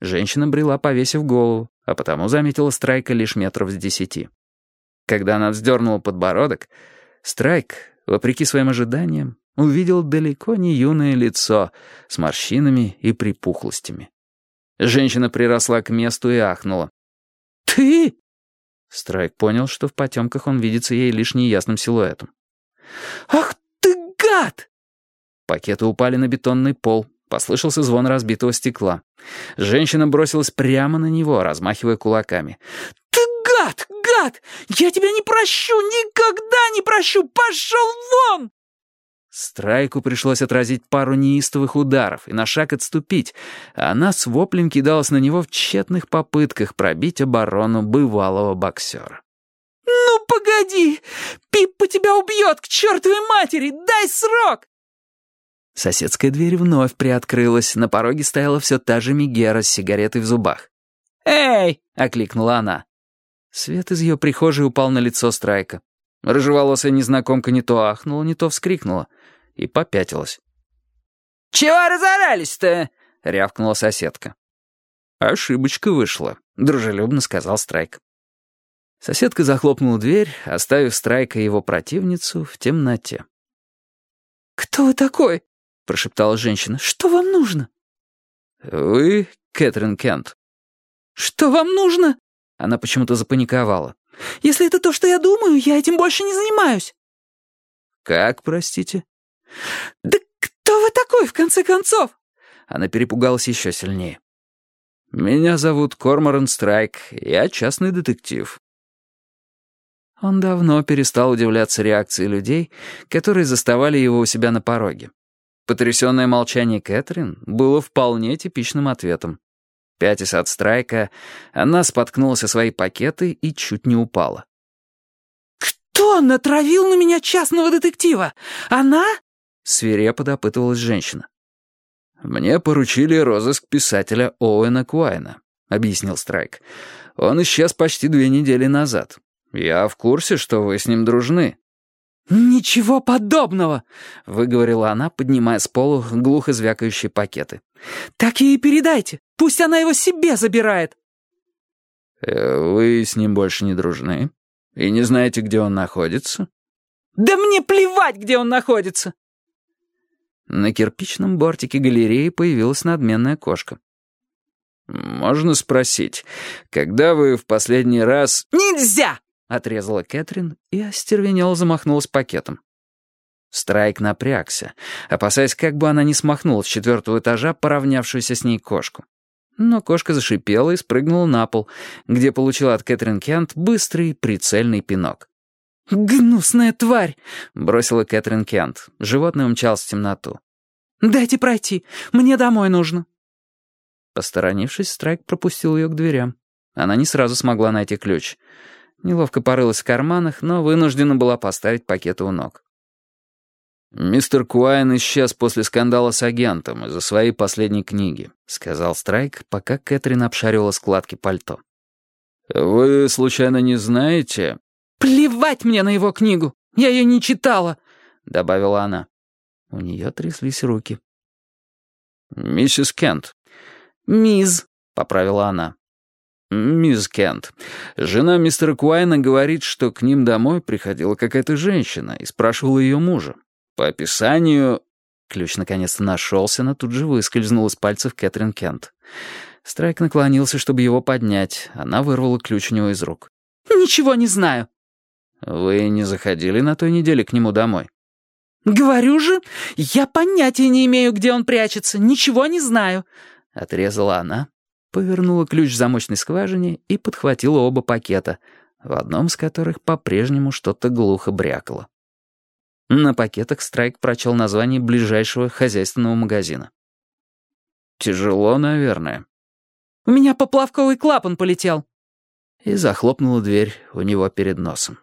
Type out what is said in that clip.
Женщина брела, повесив голову, а потому заметила Страйка лишь метров с десяти. Когда она вздернула подбородок, Страйк, вопреки своим ожиданиям, увидел далеко не юное лицо с морщинами и припухлостями. Женщина приросла к месту и ахнула. «Ты?» Страйк понял, что в потемках он видится ей лишь неясным силуэтом. «Ах ты гад!» Пакеты упали на бетонный пол, послышался звон разбитого стекла. Женщина бросилась прямо на него, размахивая кулаками. «Ты гад! Гад! Я тебя не прощу! Никогда не прощу! Пошел вон!» Страйку пришлось отразить пару неистовых ударов и на шаг отступить, а она с воплем кидалась на него в тщетных попытках пробить оборону бывалого боксера. «Ну, погоди! Пиппа тебя убьет, к чертовой матери! Дай срок!» Соседская дверь вновь приоткрылась, на пороге стояла все та же Мегера с сигаретой в зубах. «Эй!» — окликнула она. Свет из ее прихожей упал на лицо Страйка. Рыжеволосая незнакомка не то ахнула, не то вскрикнула и попятилась. «Чего разорались-то?» — рявкнула соседка. «Ошибочка вышла», — дружелюбно сказал Страйк. Соседка захлопнула дверь, оставив Страйка и его противницу в темноте. «Кто вы такой?» — прошептала женщина. «Что вам нужно?» «Вы Кэтрин Кент». «Что вам нужно?» Она почему-то запаниковала. «Если это то, что я думаю, я этим больше не занимаюсь». «Как, простите?» «Да кто вы такой, в конце концов?» Она перепугалась еще сильнее. «Меня зовут Корморан Страйк, я частный детектив». Он давно перестал удивляться реакции людей, которые заставали его у себя на пороге. Потрясенное молчание Кэтрин было вполне типичным ответом. Пятясь от Страйка, она споткнулась о свои пакеты и чуть не упала. «Кто натравил на меня частного детектива? Она?» Свирепо допытывалась женщина. «Мне поручили розыск писателя Оуэна Куайна», — объяснил Страйк. «Он исчез почти две недели назад. Я в курсе, что вы с ним дружны». «Ничего подобного!» — выговорила она, поднимая с полу глухо звякающие пакеты. «Так ей передайте. Пусть она его себе забирает». «Э, «Вы с ним больше не дружны? И не знаете, где он находится?» «Да мне плевать, где он находится!» На кирпичном бортике галереи появилась надменная кошка. «Можно спросить, когда вы в последний раз...» «Нельзя!» — отрезала Кэтрин и остервенело замахнулась пакетом. Страйк напрягся, опасаясь, как бы она не смахнула с четвертого этажа поравнявшуюся с ней кошку. Но кошка зашипела и спрыгнула на пол, где получила от Кэтрин Кент быстрый прицельный пинок. «Гнусная тварь!» — бросила Кэтрин Кент. Животное умчалось в темноту. «Дайте пройти, мне домой нужно». Посторонившись, Страйк пропустил ее к дверям. Она не сразу смогла найти ключ. Неловко порылась в карманах, но вынуждена была поставить пакеты у ног. «Мистер Куайн исчез после скандала с агентом из-за своей последней книги», — сказал Страйк, пока Кэтрин обшаривала складки пальто. «Вы, случайно, не знаете...» «Плевать мне на его книгу! Я ее не читала!» — добавила она. У нее тряслись руки. «Миссис Кент». «Мисс», — поправила она. «Мисс Кент, жена мистера Куайна говорит, что к ним домой приходила какая-то женщина и спрашивала ее мужа. По описанию...» Ключ наконец-то нашелся, но тут же выскользнул из пальцев Кэтрин Кент. Страйк наклонился, чтобы его поднять. Она вырвала ключ у него из рук. «Ничего не знаю». «Вы не заходили на той неделе к нему домой?» «Говорю же, я понятия не имею, где он прячется, ничего не знаю», — отрезала она, повернула ключ в замочной скважине и подхватила оба пакета, в одном из которых по-прежнему что-то глухо брякало. На пакетах Страйк прочел название ближайшего хозяйственного магазина. «Тяжело, наверное». «У меня поплавковый клапан полетел». И захлопнула дверь у него перед носом.